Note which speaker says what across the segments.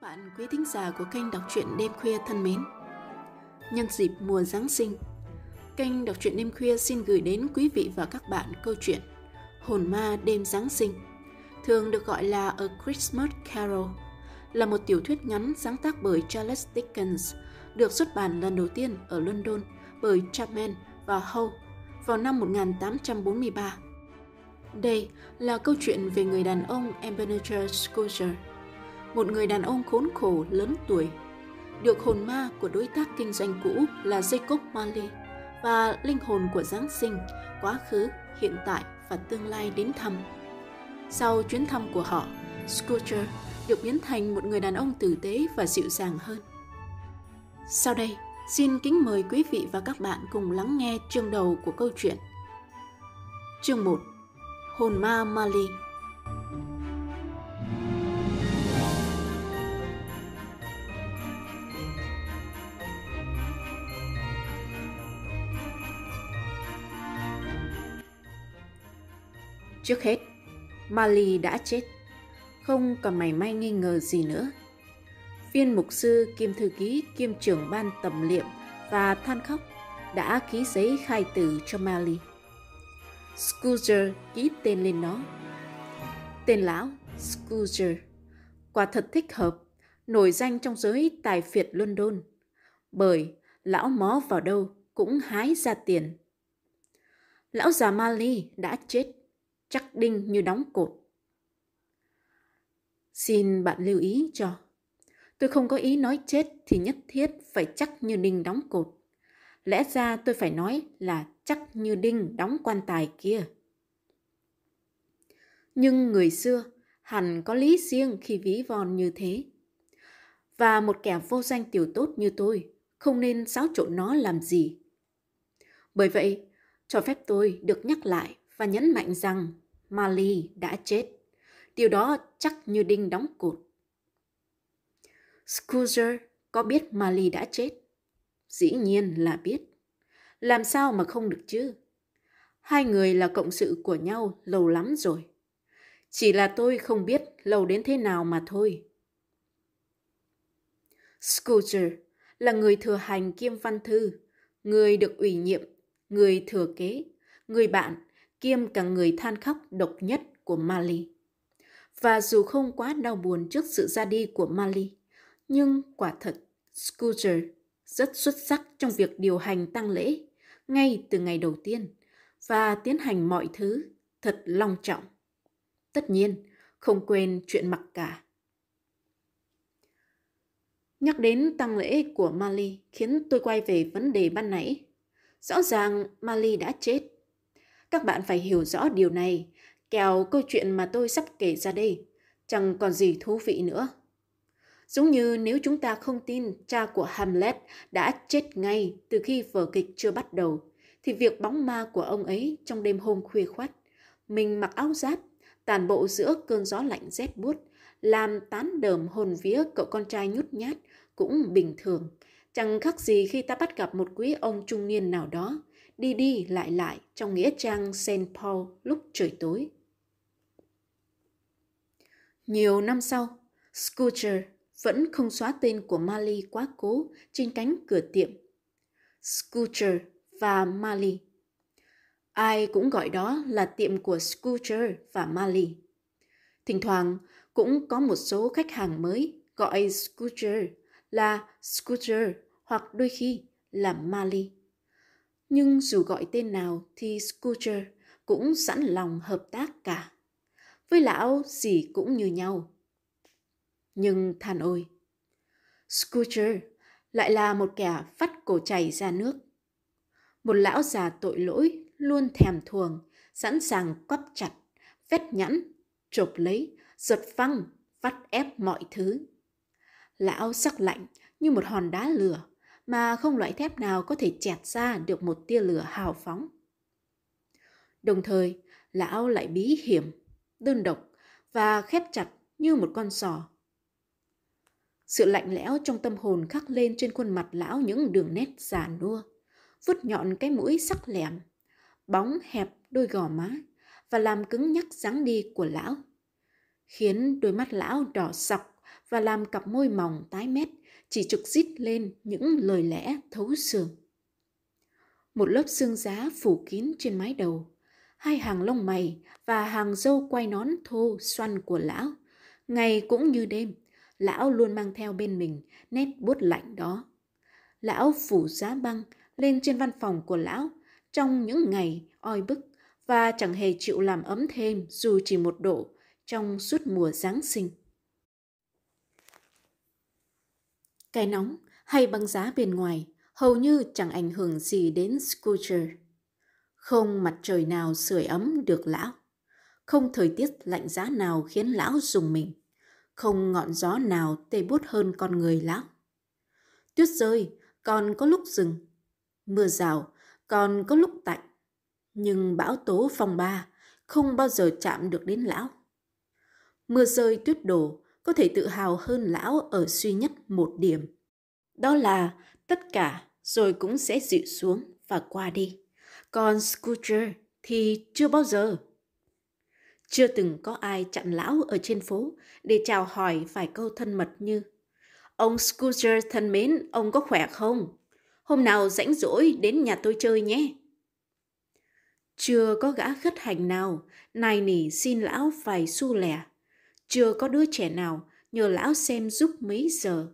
Speaker 1: các bạn quý thính giả của kênh đọc truyện đêm khuya thân mến. Nhân dịp mùa Giáng sinh, kênh đọc truyện đêm khuya xin gửi đến quý vị và các bạn câu chuyện Hồn ma đêm Giáng sinh, thường được gọi là A Christmas Carol, là một tiểu thuyết ngắn sáng tác bởi Charles Dickens, được xuất bản lần đầu tiên ở London bởi Chapman và Howe vào năm 1843. Đây là câu chuyện về người đàn ông Ebenezer Scrooge, một người đàn ông khốn khổ lớn tuổi, được hồn ma của đối tác kinh doanh cũ là Jacob Marley và linh hồn của Giáng sinh, quá khứ, hiện tại và tương lai đến thăm. Sau chuyến thăm của họ, Scooter được biến thành một người đàn ông tử tế và dịu dàng hơn. Sau đây, xin kính mời quý vị và các bạn cùng lắng nghe chương đầu của câu chuyện. Chương 1 Hồn ma Mali Trước hết, Mali đã chết, không còn mảy may nghi ngờ gì nữa. Viên mục sư kiêm thư ký kiêm trưởng ban tầm liệm và than khóc đã ký giấy khai tử cho Mali. Scooter ký tên lên nó. Tên lão Scooter quả thật thích hợp, nổi danh trong giới tài phiệt London, bởi lão mó vào đâu cũng hái ra tiền. Lão già Mali đã chết chắc đinh như đóng cột. Xin bạn lưu ý cho. Tôi không có ý nói chết thì nhất thiết phải chắc như đinh đóng cột. Lẽ ra tôi phải nói là chắc như đinh đóng quan tài kia. Nhưng người xưa hẳn có lý riêng khi ví von như thế. Và một kẻ vô danh tiểu tốt như tôi không nên xáo trộn nó làm gì. Bởi vậy, cho phép tôi được nhắc lại và nhấn mạnh rằng Mali đã chết. Điều đó chắc như đinh đóng cột. Scuser có biết Mali đã chết? Dĩ nhiên là biết. Làm sao mà không được chứ? Hai người là cộng sự của nhau lâu lắm rồi. Chỉ là tôi không biết lâu đến thế nào mà thôi. Scuser là người thừa hành kiêm văn thư, người được ủy nhiệm, người thừa kế, người bạn kiêm cả người than khóc độc nhất của Mali. Và dù không quá đau buồn trước sự ra đi của Mali, nhưng quả thật Scooter rất xuất sắc trong việc điều hành tang lễ ngay từ ngày đầu tiên và tiến hành mọi thứ thật long trọng. Tất nhiên, không quên chuyện mặc cả. Nhắc đến tang lễ của Mali khiến tôi quay về vấn đề ban nãy. Rõ ràng Mali đã chết các bạn phải hiểu rõ điều này, kèo câu chuyện mà tôi sắp kể ra đây chẳng còn gì thú vị nữa. Giống như nếu chúng ta không tin cha của Hamlet đã chết ngay từ khi vở kịch chưa bắt đầu, thì việc bóng ma của ông ấy trong đêm hôm khuya khoắt, mình mặc áo giáp, tàn bộ giữa cơn gió lạnh rét buốt, làm tán đờm hồn vía cậu con trai nhút nhát cũng bình thường. Chẳng khác gì khi ta bắt gặp một quý ông trung niên nào đó đi đi lại lại trong nghĩa trang St. Paul lúc trời tối. Nhiều năm sau, Scooter vẫn không xóa tên của Mali quá cố trên cánh cửa tiệm. Scooter và Mali. Ai cũng gọi đó là tiệm của Scooter và Mali. Thỉnh thoảng cũng có một số khách hàng mới gọi Scooter là Scooter hoặc đôi khi là Mali nhưng dù gọi tên nào thì Scooter cũng sẵn lòng hợp tác cả. Với lão gì cũng như nhau. Nhưng than ôi, Scooter lại là một kẻ vắt cổ chảy ra nước. Một lão già tội lỗi luôn thèm thuồng, sẵn sàng quắp chặt, vét nhẵn, chộp lấy, giật phăng, vắt ép mọi thứ. Lão sắc lạnh như một hòn đá lửa, mà không loại thép nào có thể chẹt ra được một tia lửa hào phóng. Đồng thời, lão lại bí hiểm, đơn độc và khép chặt như một con sò. Sự lạnh lẽo trong tâm hồn khắc lên trên khuôn mặt lão những đường nét già nua, vút nhọn cái mũi sắc lẻm, bóng hẹp đôi gò má và làm cứng nhắc dáng đi của lão, khiến đôi mắt lão đỏ sọc và làm cặp môi mỏng tái mét chỉ trực rít lên những lời lẽ thấu xương. Một lớp xương giá phủ kín trên mái đầu, hai hàng lông mày và hàng râu quay nón thô xoăn của lão. Ngày cũng như đêm, lão luôn mang theo bên mình nét bút lạnh đó. Lão phủ giá băng lên trên văn phòng của lão trong những ngày oi bức và chẳng hề chịu làm ấm thêm dù chỉ một độ trong suốt mùa Giáng sinh. Cái nóng hay băng giá bên ngoài hầu như chẳng ảnh hưởng gì đến Scooter. Không mặt trời nào sưởi ấm được lão. Không thời tiết lạnh giá nào khiến lão dùng mình. Không ngọn gió nào tê bút hơn con người lão. Tuyết rơi, còn có lúc dừng. Mưa rào, còn có lúc tạnh. Nhưng bão tố phong ba không bao giờ chạm được đến lão. Mưa rơi tuyết đổ có thể tự hào hơn lão ở duy nhất một điểm. Đó là tất cả rồi cũng sẽ dịu xuống và qua đi. Còn Scooter thì chưa bao giờ. Chưa từng có ai chặn lão ở trên phố để chào hỏi vài câu thân mật như Ông Scooter thân mến, ông có khỏe không? Hôm nào rảnh rỗi đến nhà tôi chơi nhé. Chưa có gã khất hành nào nài nỉ xin lão vài xu lẻ. Chưa có đứa trẻ nào nhờ lão xem giúp mấy giờ.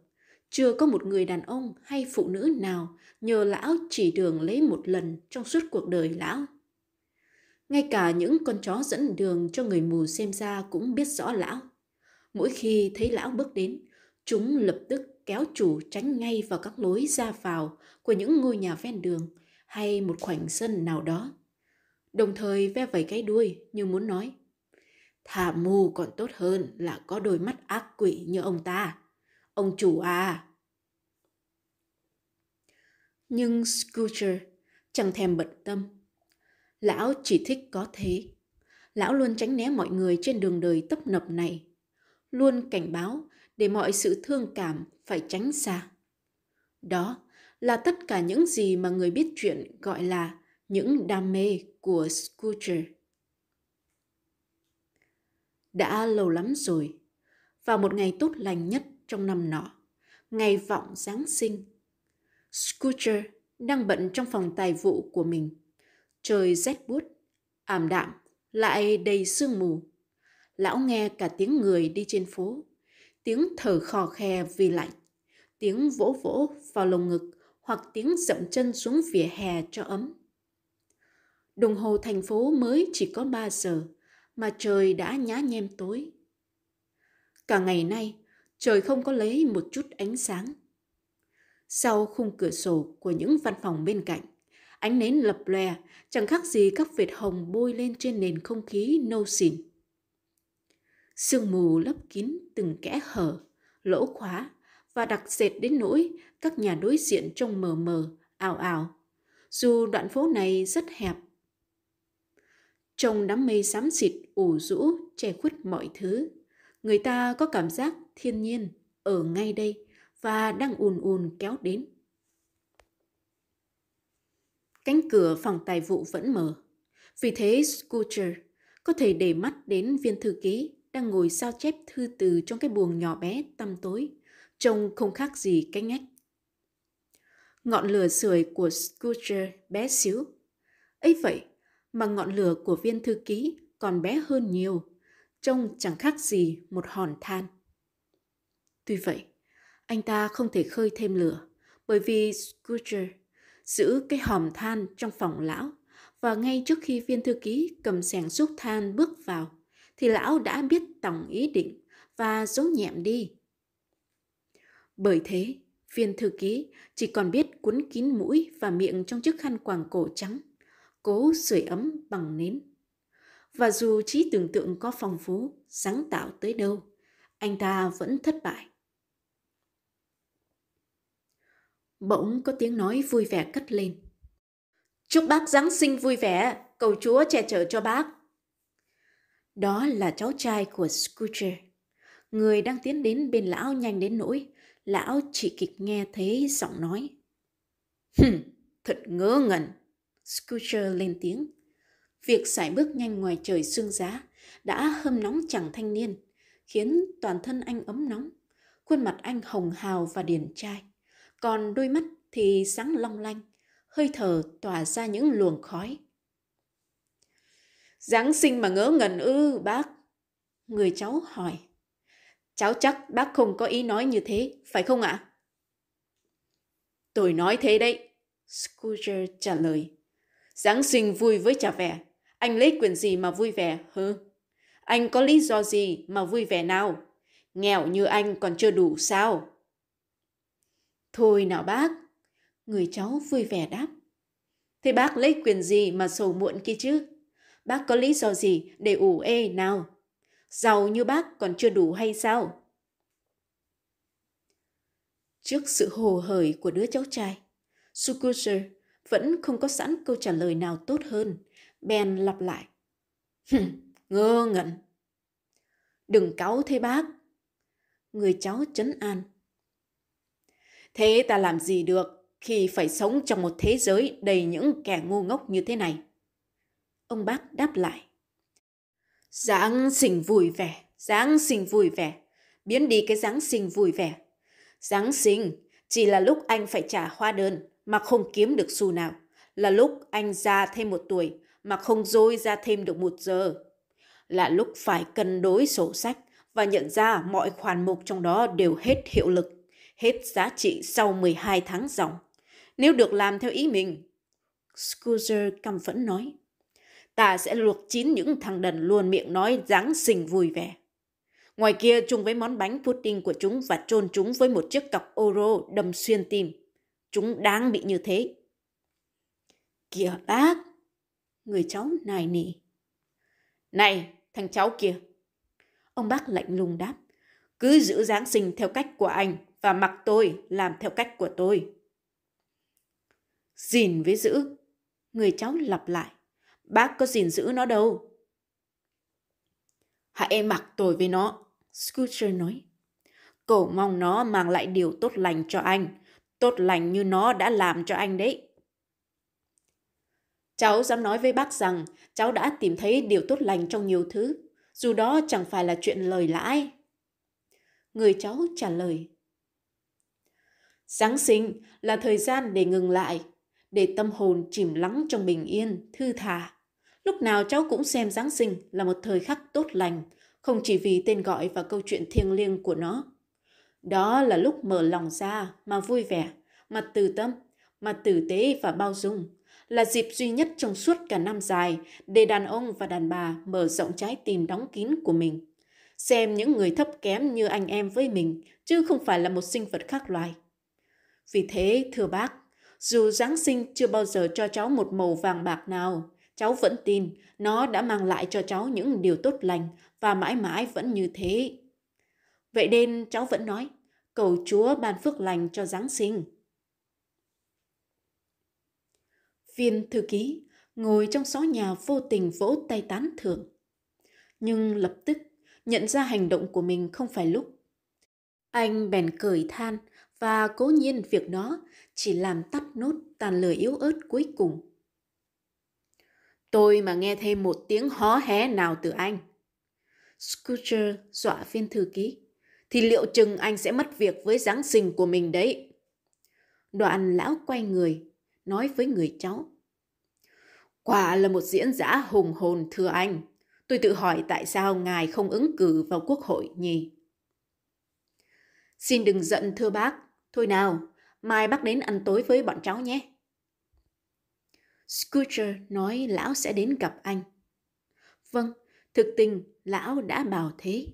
Speaker 1: Chưa có một người đàn ông hay phụ nữ nào nhờ lão chỉ đường lấy một lần trong suốt cuộc đời lão. Ngay cả những con chó dẫn đường cho người mù xem ra cũng biết rõ lão. Mỗi khi thấy lão bước đến, chúng lập tức kéo chủ tránh ngay vào các lối ra vào của những ngôi nhà ven đường hay một khoảnh sân nào đó. Đồng thời ve vẩy cái đuôi như muốn nói Thả mù còn tốt hơn là có đôi mắt ác quỷ như ông ta. Ông chủ à! Nhưng Scooter chẳng thèm bận tâm. Lão chỉ thích có thế. Lão luôn tránh né mọi người trên đường đời tấp nập này. Luôn cảnh báo để mọi sự thương cảm phải tránh xa. Đó là tất cả những gì mà người biết chuyện gọi là những đam mê của Scooter. Đã lâu lắm rồi, vào một ngày tốt lành nhất trong năm nọ, ngày vọng Giáng sinh, Scooter đang bận trong phòng tài vụ của mình. Trời rét buốt, ảm đạm, lại đầy sương mù. Lão nghe cả tiếng người đi trên phố, tiếng thở khò khe vì lạnh, tiếng vỗ vỗ vào lồng ngực hoặc tiếng dậm chân xuống vỉa hè cho ấm. Đồng hồ thành phố mới chỉ có 3 giờ, mà trời đã nhá nhem tối. Cả ngày nay, trời không có lấy một chút ánh sáng. Sau khung cửa sổ của những văn phòng bên cạnh, ánh nến lập lòe chẳng khác gì các vệt hồng bôi lên trên nền không khí nâu xỉn. Sương mù lấp kín từng kẽ hở, lỗ khóa và đặc dệt đến nỗi các nhà đối diện trông mờ mờ, ảo ảo. Dù đoạn phố này rất hẹp. Trong đám mây xám xịt ủ rũ che khuất mọi thứ, người ta có cảm giác thiên nhiên ở ngay đây và đang ùn ùn kéo đến. Cánh cửa phòng tài vụ vẫn mở. Vì thế Scooter có thể để mắt đến viên thư ký đang ngồi sao chép thư từ trong cái buồng nhỏ bé tăm tối, trông không khác gì cái ngách. Ngọn lửa sưởi của Scooter bé xíu. ấy vậy mà ngọn lửa của viên thư ký còn bé hơn nhiều, trông chẳng khác gì một hòn than. Tuy vậy, anh ta không thể khơi thêm lửa bởi vì Scooter giữ cái hòm than trong phòng lão và ngay trước khi viên thư ký cầm xẻng xúc than bước vào thì lão đã biết tổng ý định và giấu nhẹm đi. Bởi thế, viên thư ký chỉ còn biết cuốn kín mũi và miệng trong chiếc khăn quàng cổ trắng, cố sưởi ấm bằng nến. Và dù trí tưởng tượng có phong phú, sáng tạo tới đâu, anh ta vẫn thất bại. Bỗng có tiếng nói vui vẻ cất lên. Chúc bác Giáng sinh vui vẻ, cầu Chúa che chở cho bác. Đó là cháu trai của Scooter, người đang tiến đến bên lão nhanh đến nỗi lão chỉ kịp nghe thấy giọng nói. Hừm, thật ngớ ngẩn. Scooter lên tiếng. Việc sải bước nhanh ngoài trời sương giá đã hâm nóng chẳng thanh niên, khiến toàn thân anh ấm nóng. Khuôn mặt anh hồng hào và điển trai, còn đôi mắt thì sáng long lanh, hơi thở tỏa ra những luồng khói. Giáng sinh mà ngớ ngẩn ư bác? Người cháu hỏi. Cháu chắc bác không có ý nói như thế, phải không ạ? Tôi nói thế đấy. Scooter trả lời. Giáng sinh vui với trả vẻ. Anh lấy quyền gì mà vui vẻ hứ? Anh có lý do gì mà vui vẻ nào? Nghèo như anh còn chưa đủ sao? Thôi nào bác. Người cháu vui vẻ đáp. Thế bác lấy quyền gì mà sầu muộn kia chứ? Bác có lý do gì để ủ ê nào? Giàu như bác còn chưa đủ hay sao? Trước sự hồ hởi của đứa cháu trai, Sukuser vẫn không có sẵn câu trả lời nào tốt hơn. Ben lặp lại. Ngơ ngẩn. Đừng cáu thế bác. Người cháu chấn an. Thế ta làm gì được khi phải sống trong một thế giới đầy những kẻ ngu ngốc như thế này? Ông bác đáp lại. Giáng sinh vui vẻ, Giáng sinh vui vẻ, biến đi cái Giáng sinh vui vẻ. Giáng sinh chỉ là lúc anh phải trả hóa đơn mà không kiếm được xu nào, là lúc anh già thêm một tuổi mà không dôi ra thêm được một giờ, là lúc phải cân đối sổ sách và nhận ra mọi khoản mục trong đó đều hết hiệu lực, hết giá trị sau 12 tháng dòng. Nếu được làm theo ý mình, Scooter căm phẫn nói ta sẽ luộc chín những thằng đần luôn miệng nói Giáng sinh vui vẻ. Ngoài kia chung với món bánh pudding của chúng và chôn chúng với một chiếc cọc Oro đâm xuyên tim. Chúng đáng bị như thế. Kìa bác! Người cháu nài nỉ. Này, thằng cháu kia! Ông bác lạnh lùng đáp. Cứ giữ Giáng sinh theo cách của anh và mặc tôi làm theo cách của tôi. Gìn với giữ. Người cháu lặp lại. Bác có gìn giữ nó đâu. Hãy mặc tôi với nó, Scooter nói. Cậu mong nó mang lại điều tốt lành cho anh, tốt lành như nó đã làm cho anh đấy. Cháu dám nói với bác rằng cháu đã tìm thấy điều tốt lành trong nhiều thứ, dù đó chẳng phải là chuyện lời lãi. Người cháu trả lời. Giáng sinh là thời gian để ngừng lại, để tâm hồn chìm lắng trong bình yên, thư thả. Lúc nào cháu cũng xem Giáng sinh là một thời khắc tốt lành, không chỉ vì tên gọi và câu chuyện thiêng liêng của nó. Đó là lúc mở lòng ra mà vui vẻ, mà từ tâm, mà tử tế và bao dung, là dịp duy nhất trong suốt cả năm dài để đàn ông và đàn bà mở rộng trái tim đóng kín của mình. Xem những người thấp kém như anh em với mình, chứ không phải là một sinh vật khác loài. Vì thế, thưa bác, dù Giáng sinh chưa bao giờ cho cháu một màu vàng bạc nào, cháu vẫn tin nó đã mang lại cho cháu những điều tốt lành và mãi mãi vẫn như thế. Vậy nên cháu vẫn nói, cầu Chúa ban phước lành cho Giáng sinh. Viên thư ký ngồi trong xó nhà vô tình vỗ tay tán thưởng. Nhưng lập tức nhận ra hành động của mình không phải lúc. Anh bèn cười than và cố nhiên việc đó chỉ làm tắt nốt tàn lời yếu ớt cuối cùng. Tôi mà nghe thêm một tiếng hó hé nào từ anh. Scooter dọa viên thư ký. Thì liệu chừng anh sẽ mất việc với Giáng sinh của mình đấy. Đoạn lão quay người, nói với người cháu. Quả là một diễn giả hùng hồn thưa anh. Tôi tự hỏi tại sao ngài không ứng cử vào quốc hội nhỉ? Xin đừng giận thưa bác. Thôi nào, mai bác đến ăn tối với bọn cháu nhé. Scooter nói lão sẽ đến gặp anh. Vâng, thực tình lão đã bảo thế.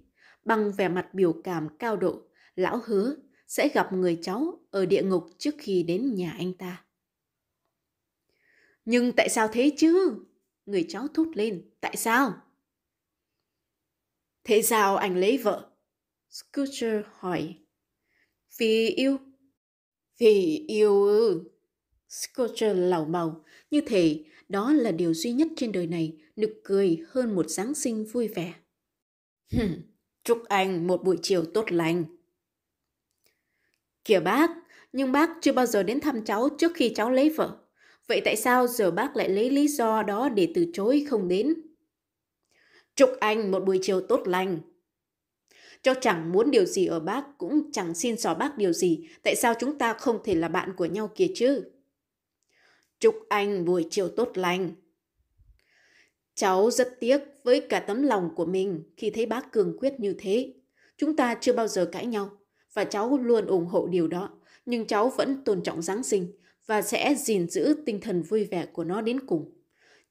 Speaker 1: Bằng vẻ mặt biểu cảm cao độ, lão hứa sẽ gặp người cháu ở địa ngục trước khi đến nhà anh ta. Nhưng tại sao thế chứ? Người cháu thốt lên. Tại sao? Thế sao anh lấy vợ? Scooter hỏi. Vì yêu. Vì yêu ư. Scooter lảo bầu, như thể đó là điều duy nhất trên đời này nực cười hơn một Giáng sinh vui vẻ. Hừm, chúc anh một buổi chiều tốt lành. Kìa bác, nhưng bác chưa bao giờ đến thăm cháu trước khi cháu lấy vợ. Vậy tại sao giờ bác lại lấy lý do đó để từ chối không đến? Chúc anh một buổi chiều tốt lành. Cháu chẳng muốn điều gì ở bác, cũng chẳng xin xỏ bác điều gì. Tại sao chúng ta không thể là bạn của nhau kia chứ? Chúc anh buổi chiều tốt lành. Cháu rất tiếc với cả tấm lòng của mình khi thấy bác cường quyết như thế. Chúng ta chưa bao giờ cãi nhau và cháu luôn ủng hộ điều đó. Nhưng cháu vẫn tôn trọng Giáng sinh và sẽ gìn giữ tinh thần vui vẻ của nó đến cùng.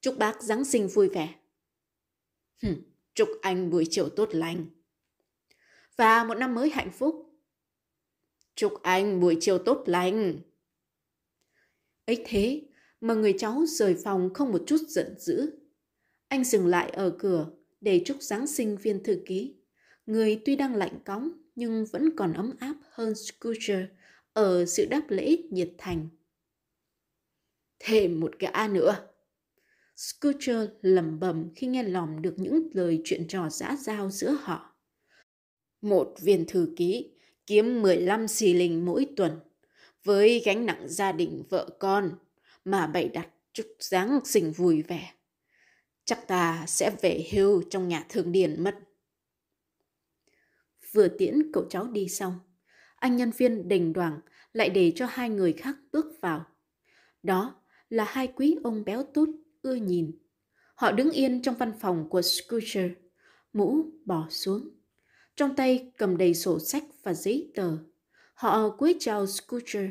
Speaker 1: Chúc bác Giáng sinh vui vẻ. Hừm, chúc anh buổi chiều tốt lành. Và một năm mới hạnh phúc. Chúc anh buổi chiều tốt lành. ấy thế mà người cháu rời phòng không một chút giận dữ. Anh dừng lại ở cửa để chúc Giáng sinh viên thư ký. Người tuy đang lạnh cóng nhưng vẫn còn ấm áp hơn Scooter ở sự đáp lễ nhiệt thành. Thêm một gã nữa. Scooter lẩm bẩm khi nghe lòm được những lời chuyện trò giã giao giữa họ. Một viên thư ký kiếm 15 xì linh mỗi tuần với gánh nặng gia đình vợ con mà bày đặt chút dáng sinh vui vẻ. Chắc ta sẽ về hưu trong nhà thương điền mất. Vừa tiễn cậu cháu đi xong, anh nhân viên đình đoàn lại để cho hai người khác bước vào. Đó là hai quý ông béo tốt, ưa nhìn. Họ đứng yên trong văn phòng của Scooter, mũ bỏ xuống. Trong tay cầm đầy sổ sách và giấy tờ. Họ cúi chào Scooter.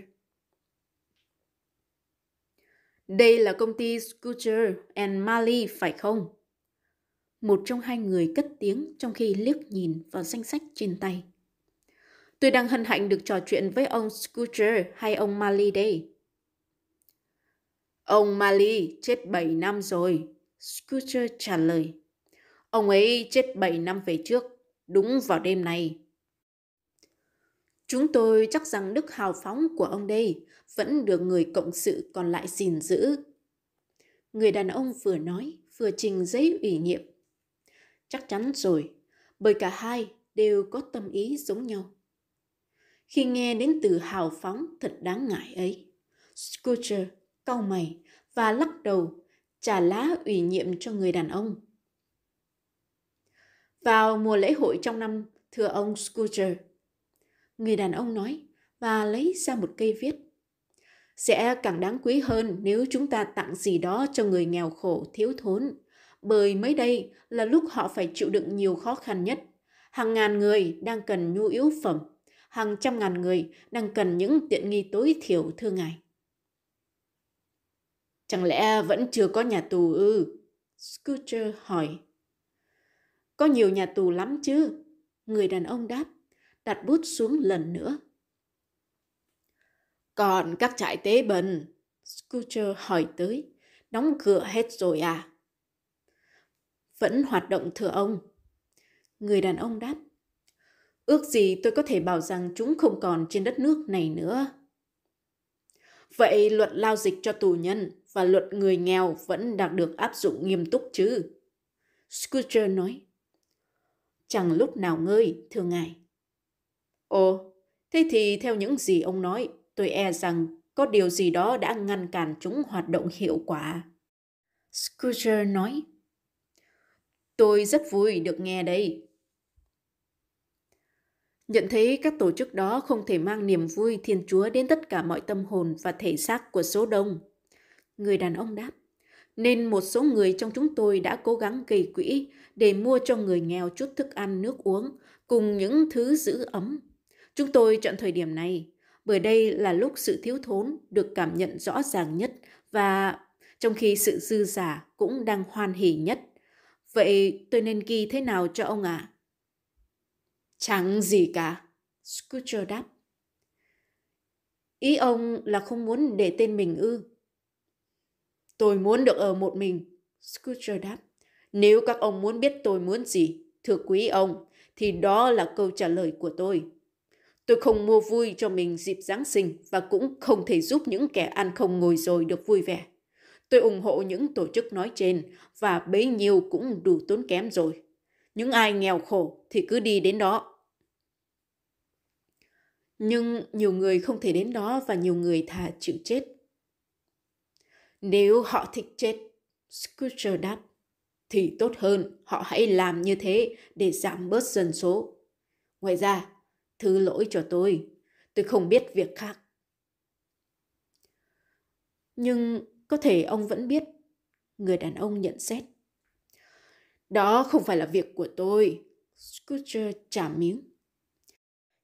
Speaker 1: Đây là công ty Scooter and Mali phải không? Một trong hai người cất tiếng trong khi liếc nhìn vào danh sách trên tay. Tôi đang hân hạnh được trò chuyện với ông Scooter hay ông Mali đây? Ông Mali chết 7 năm rồi, Scooter trả lời. Ông ấy chết 7 năm về trước, đúng vào đêm này. Chúng tôi chắc rằng đức hào phóng của ông đây vẫn được người cộng sự còn lại gìn giữ. Người đàn ông vừa nói, vừa trình giấy ủy nhiệm. Chắc chắn rồi, bởi cả hai đều có tâm ý giống nhau. Khi nghe đến từ hào phóng thật đáng ngại ấy, Scooter cau mày và lắc đầu trả lá ủy nhiệm cho người đàn ông. Vào mùa lễ hội trong năm, thưa ông Scooter, người đàn ông nói và lấy ra một cây viết. Sẽ càng đáng quý hơn nếu chúng ta tặng gì đó cho người nghèo khổ, thiếu thốn, bởi mới đây là lúc họ phải chịu đựng nhiều khó khăn nhất. Hàng ngàn người đang cần nhu yếu phẩm, hàng trăm ngàn người đang cần những tiện nghi tối thiểu thưa ngài. Chẳng lẽ vẫn chưa có nhà tù ư? Scooter hỏi. Có nhiều nhà tù lắm chứ. Người đàn ông đáp, đặt bút xuống lần nữa. Còn các trại tế bần, Scooter hỏi tới, đóng cửa hết rồi à? Vẫn hoạt động thưa ông. Người đàn ông đáp, ước gì tôi có thể bảo rằng chúng không còn trên đất nước này nữa. Vậy luật lao dịch cho tù nhân và luật người nghèo vẫn đang được áp dụng nghiêm túc chứ? Scooter nói. Chẳng lúc nào ngơi, thưa ngài. Ồ, thế thì theo những gì ông nói, tôi e rằng có điều gì đó đã ngăn cản chúng hoạt động hiệu quả. Scooter nói. Tôi rất vui được nghe đây. Nhận thấy các tổ chức đó không thể mang niềm vui Thiên Chúa đến tất cả mọi tâm hồn và thể xác của số đông. Người đàn ông đáp, nên một số người trong chúng tôi đã cố gắng gây quỹ để mua cho người nghèo chút thức ăn, nước uống, cùng những thứ giữ ấm. Chúng tôi chọn thời điểm này, bởi đây là lúc sự thiếu thốn được cảm nhận rõ ràng nhất và trong khi sự dư giả cũng đang hoan hỉ nhất. Vậy tôi nên ghi thế nào cho ông ạ? À? Chẳng gì cả, Scooter đáp. Ý ông là không muốn để tên mình ư? Tôi muốn được ở một mình, Scooter đáp. Nếu các ông muốn biết tôi muốn gì, thưa quý ông, thì đó là câu trả lời của tôi. Tôi không mua vui cho mình dịp Giáng sinh và cũng không thể giúp những kẻ ăn không ngồi rồi được vui vẻ. Tôi ủng hộ những tổ chức nói trên và bấy nhiêu cũng đủ tốn kém rồi. Những ai nghèo khổ thì cứ đi đến đó. Nhưng nhiều người không thể đến đó và nhiều người thà chịu chết. Nếu họ thích chết, Scrooge đáp, thì tốt hơn họ hãy làm như thế để giảm bớt dân số. Ngoài ra, thứ lỗi cho tôi. Tôi không biết việc khác. Nhưng có thể ông vẫn biết. Người đàn ông nhận xét. Đó không phải là việc của tôi. Scooter trả miếng.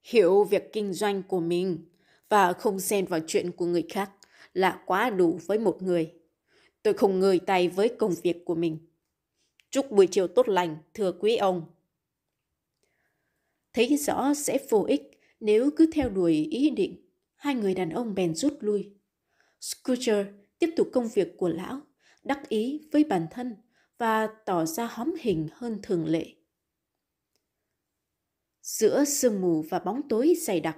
Speaker 1: Hiểu việc kinh doanh của mình và không xen vào chuyện của người khác là quá đủ với một người. Tôi không ngơi tay với công việc của mình. Chúc buổi chiều tốt lành, thưa quý ông. Thấy rõ sẽ vô ích nếu cứ theo đuổi ý định, hai người đàn ông bèn rút lui. Scooter tiếp tục công việc của lão, đắc ý với bản thân và tỏ ra hóm hình hơn thường lệ. Giữa sương mù và bóng tối dày đặc,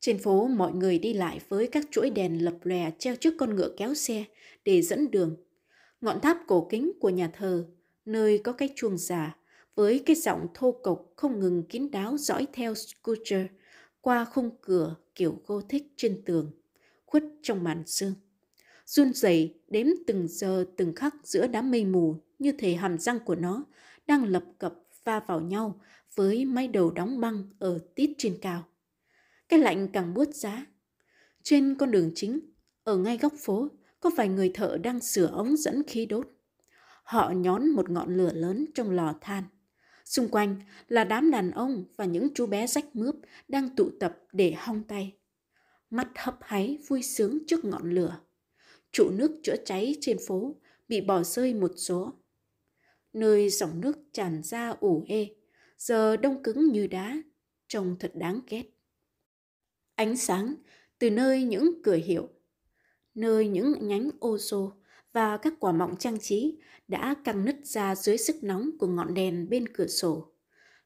Speaker 1: trên phố mọi người đi lại với các chuỗi đèn lập lòe treo trước con ngựa kéo xe để dẫn đường. Ngọn tháp cổ kính của nhà thờ, nơi có cái chuông già, với cái giọng thô cộc không ngừng kín đáo dõi theo Scooter qua khung cửa kiểu gothic trên tường, khuất trong màn sương. Run rẩy đếm từng giờ từng khắc giữa đám mây mù như thể hàm răng của nó đang lập cập va vào nhau với mái đầu đóng băng ở tít trên cao. Cái lạnh càng buốt giá. Trên con đường chính, ở ngay góc phố, có vài người thợ đang sửa ống dẫn khí đốt. Họ nhón một ngọn lửa lớn trong lò than. Xung quanh là đám đàn ông và những chú bé rách mướp đang tụ tập để hong tay. Mắt hấp háy vui sướng trước ngọn lửa. Trụ nước chữa cháy trên phố bị bỏ rơi một số. Nơi dòng nước tràn ra ủ ê, giờ đông cứng như đá, trông thật đáng ghét. Ánh sáng từ nơi những cửa hiệu, nơi những nhánh ô xô và các quả mọng trang trí đã căng nứt ra dưới sức nóng của ngọn đèn bên cửa sổ,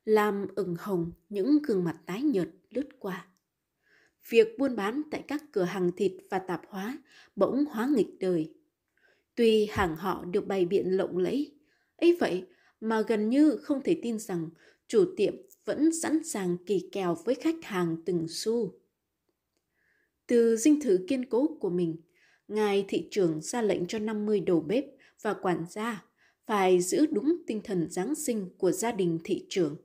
Speaker 1: làm ửng hồng những gương mặt tái nhợt lướt qua. Việc buôn bán tại các cửa hàng thịt và tạp hóa bỗng hóa nghịch đời. Tuy hàng họ được bày biện lộng lẫy, ấy vậy mà gần như không thể tin rằng chủ tiệm vẫn sẵn sàng kỳ kèo với khách hàng từng xu. Từ dinh thự kiên cố của mình, ngài thị trưởng ra lệnh cho 50 đầu bếp và quản gia phải giữ đúng tinh thần Giáng sinh của gia đình thị trưởng.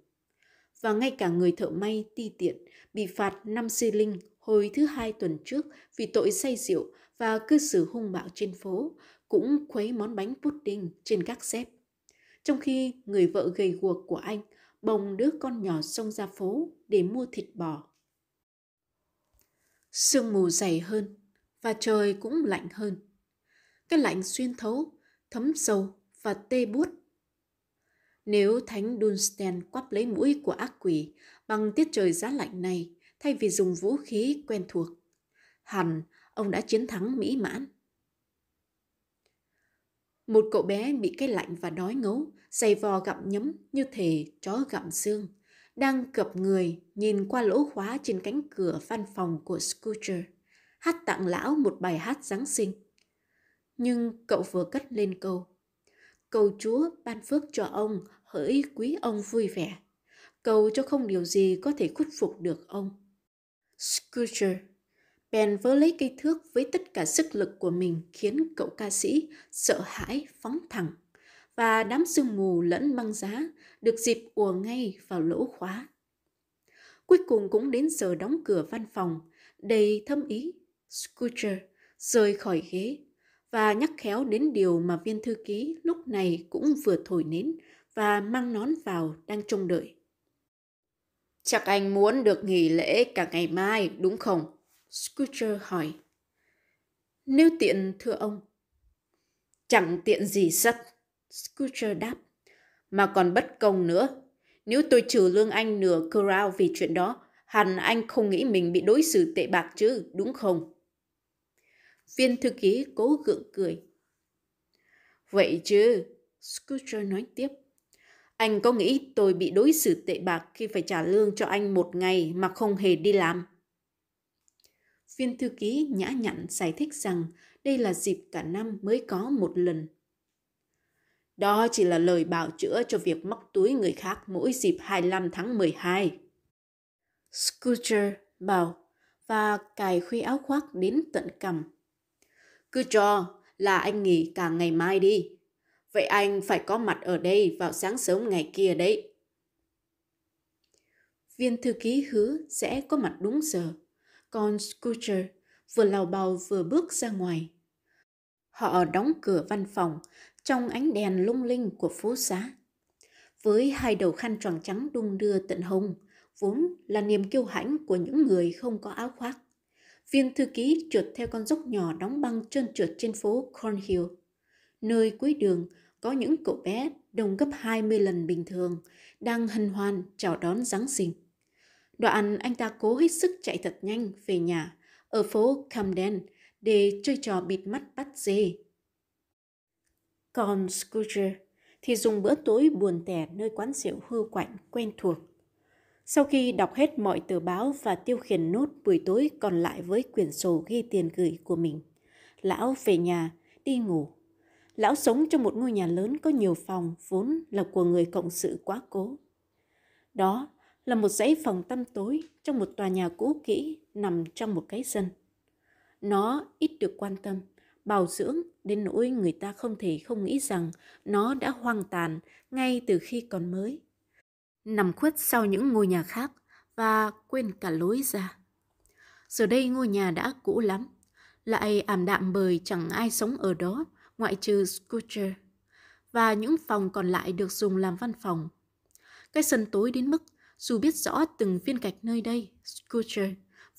Speaker 1: Và ngay cả người thợ may ti tiện bị phạt 5 xi linh hồi thứ hai tuần trước vì tội say rượu và cư xử hung bạo trên phố cũng khuấy món bánh pudding trên các xếp. Trong khi người vợ gầy guộc của anh bồng đứa con nhỏ xông ra phố để mua thịt bò. Sương mù dày hơn và trời cũng lạnh hơn. Cái lạnh xuyên thấu, thấm sâu và tê buốt. Nếu Thánh Dunsten quắp lấy mũi của ác quỷ bằng tiết trời giá lạnh này thay vì dùng vũ khí quen thuộc, hẳn ông đã chiến thắng mỹ mãn. Một cậu bé bị cái lạnh và đói ngấu, giày vò gặm nhấm như thể chó gặm xương, đang cập người nhìn qua lỗ khóa trên cánh cửa văn phòng của Scooter, hát tặng lão một bài hát Giáng sinh. Nhưng cậu vừa cất lên câu. Cầu Chúa ban phước cho ông, hỡi quý ông vui vẻ. Cầu cho không điều gì có thể khuất phục được ông. Scooter bèn vớ lấy cây thước với tất cả sức lực của mình khiến cậu ca sĩ sợ hãi phóng thẳng và đám sương mù lẫn băng giá được dịp ùa ngay vào lỗ khóa. Cuối cùng cũng đến giờ đóng cửa văn phòng, đầy thâm ý, Scooter rời khỏi ghế và nhắc khéo đến điều mà viên thư ký lúc này cũng vừa thổi nến và mang nón vào đang trông đợi. Chắc anh muốn được nghỉ lễ cả ngày mai, đúng không? Scooter hỏi. Nếu tiện, thưa ông. Chẳng tiện gì sắt, Scooter đáp. Mà còn bất công nữa. Nếu tôi trừ lương anh nửa crown vì chuyện đó, hẳn anh không nghĩ mình bị đối xử tệ bạc chứ, đúng không? Viên thư ký cố gượng cười. Vậy chứ, Scooter nói tiếp. Anh có nghĩ tôi bị đối xử tệ bạc khi phải trả lương cho anh một ngày mà không hề đi làm? Viên thư ký nhã nhặn giải thích rằng đây là dịp cả năm mới có một lần. Đó chỉ là lời bào chữa cho việc móc túi người khác mỗi dịp 25 tháng 12. Scooter bảo và cài khuy áo khoác đến tận cằm. Cứ cho là anh nghỉ cả ngày mai đi. Vậy anh phải có mặt ở đây vào sáng sớm ngày kia đấy. viên thư ký hứa sẽ có mặt đúng giờ, còn Scooter vừa lào bào vừa bước ra ngoài. Họ đóng cửa văn phòng trong ánh đèn lung linh của phố xá. Với hai đầu khăn tròn trắng đung đưa tận hồng vốn là niềm kiêu hãnh của những người không có áo khoác. Viên thư ký trượt theo con dốc nhỏ đóng băng trơn trượt trên phố Cornhill. Nơi cuối đường có những cậu bé đông gấp 20 lần bình thường đang hân hoan chào đón Giáng sinh. Đoạn anh ta cố hết sức chạy thật nhanh về nhà, ở phố Camden để chơi trò bịt mắt bắt dê. Còn Scrooge thì dùng bữa tối buồn tẻ nơi quán rượu hư quạnh quen thuộc. Sau khi đọc hết mọi tờ báo và tiêu khiển nốt buổi tối còn lại với quyển sổ ghi tiền gửi của mình, lão về nhà, đi ngủ. Lão sống trong một ngôi nhà lớn có nhiều phòng vốn là của người cộng sự quá cố. Đó là một dãy phòng tăm tối trong một tòa nhà cũ kỹ nằm trong một cái sân. Nó ít được quan tâm, bảo dưỡng đến nỗi người ta không thể không nghĩ rằng nó đã hoang tàn ngay từ khi còn mới. Nằm khuất sau những ngôi nhà khác và quên cả lối ra. Giờ đây ngôi nhà đã cũ lắm, lại ảm đạm bởi chẳng ai sống ở đó ngoại trừ Scooter. Và những phòng còn lại được dùng làm văn phòng. Cái sân tối đến mức dù biết rõ từng viên gạch nơi đây, Scooter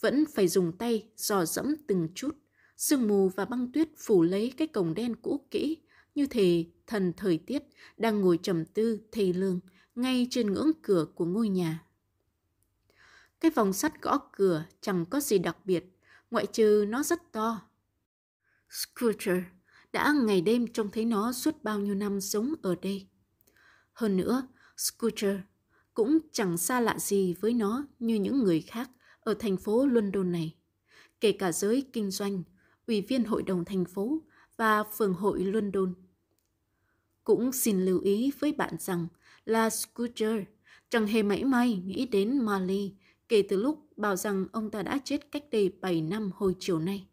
Speaker 1: vẫn phải dùng tay dò dẫm từng chút. Sương mù và băng tuyết phủ lấy cái cổng đen cũ kỹ, như thể thần thời tiết đang ngồi trầm tư thầy lương ngay trên ngưỡng cửa của ngôi nhà. Cái vòng sắt gõ cửa chẳng có gì đặc biệt, ngoại trừ nó rất to. Scooter đã ngày đêm trông thấy nó suốt bao nhiêu năm sống ở đây. Hơn nữa, Scooter cũng chẳng xa lạ gì với nó như những người khác ở thành phố London này, kể cả giới kinh doanh, ủy viên hội đồng thành phố và phường hội London. Cũng xin lưu ý với bạn rằng là Scooter chẳng hề mảy may nghĩ đến Marley kể từ lúc bảo rằng ông ta đã chết cách đây 7 năm hồi chiều nay.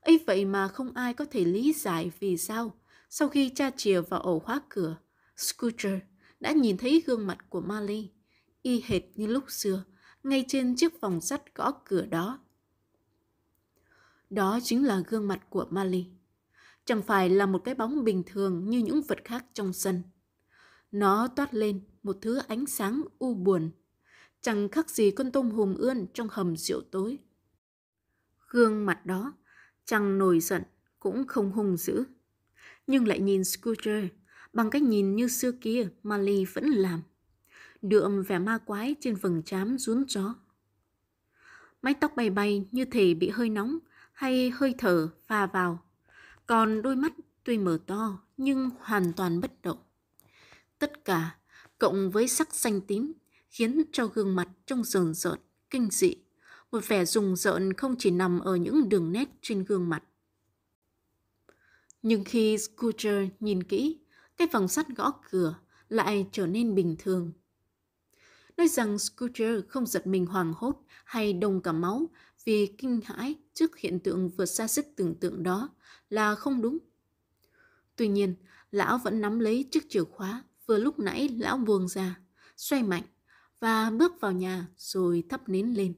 Speaker 1: ấy vậy mà không ai có thể lý giải vì sao sau khi cha chìa vào ổ khóa cửa, Scooter đã nhìn thấy gương mặt của Marley, y hệt như lúc xưa, ngay trên chiếc vòng sắt gõ cửa đó. Đó chính là gương mặt của Mali, Chẳng phải là một cái bóng bình thường như những vật khác trong sân. Nó toát lên một thứ ánh sáng u buồn, chẳng khác gì con tôm hùm ươn trong hầm rượu tối. Gương mặt đó chẳng nổi giận cũng không hung dữ, nhưng lại nhìn Scooter bằng cách nhìn như xưa kia Mali vẫn làm. Đượm vẻ ma quái trên vầng trám rún gió. Mái tóc bay bay như thể bị hơi nóng hay hơi thở pha vào. Còn đôi mắt tuy mở to nhưng hoàn toàn bất động. Tất cả cộng với sắc xanh tím khiến cho gương mặt trông rờn rợn, kinh dị. Một vẻ rùng rợn không chỉ nằm ở những đường nét trên gương mặt. Nhưng khi Scooter nhìn kỹ, cái vòng sắt gõ cửa lại trở nên bình thường. Nói rằng Scooter không giật mình hoàng hốt hay đông cả máu vì kinh hãi trước hiện tượng vượt xa sức tưởng tượng đó là không đúng. Tuy nhiên, lão vẫn nắm lấy chiếc chìa khóa vừa lúc nãy lão buông ra, xoay mạnh và bước vào nhà rồi thắp nến lên.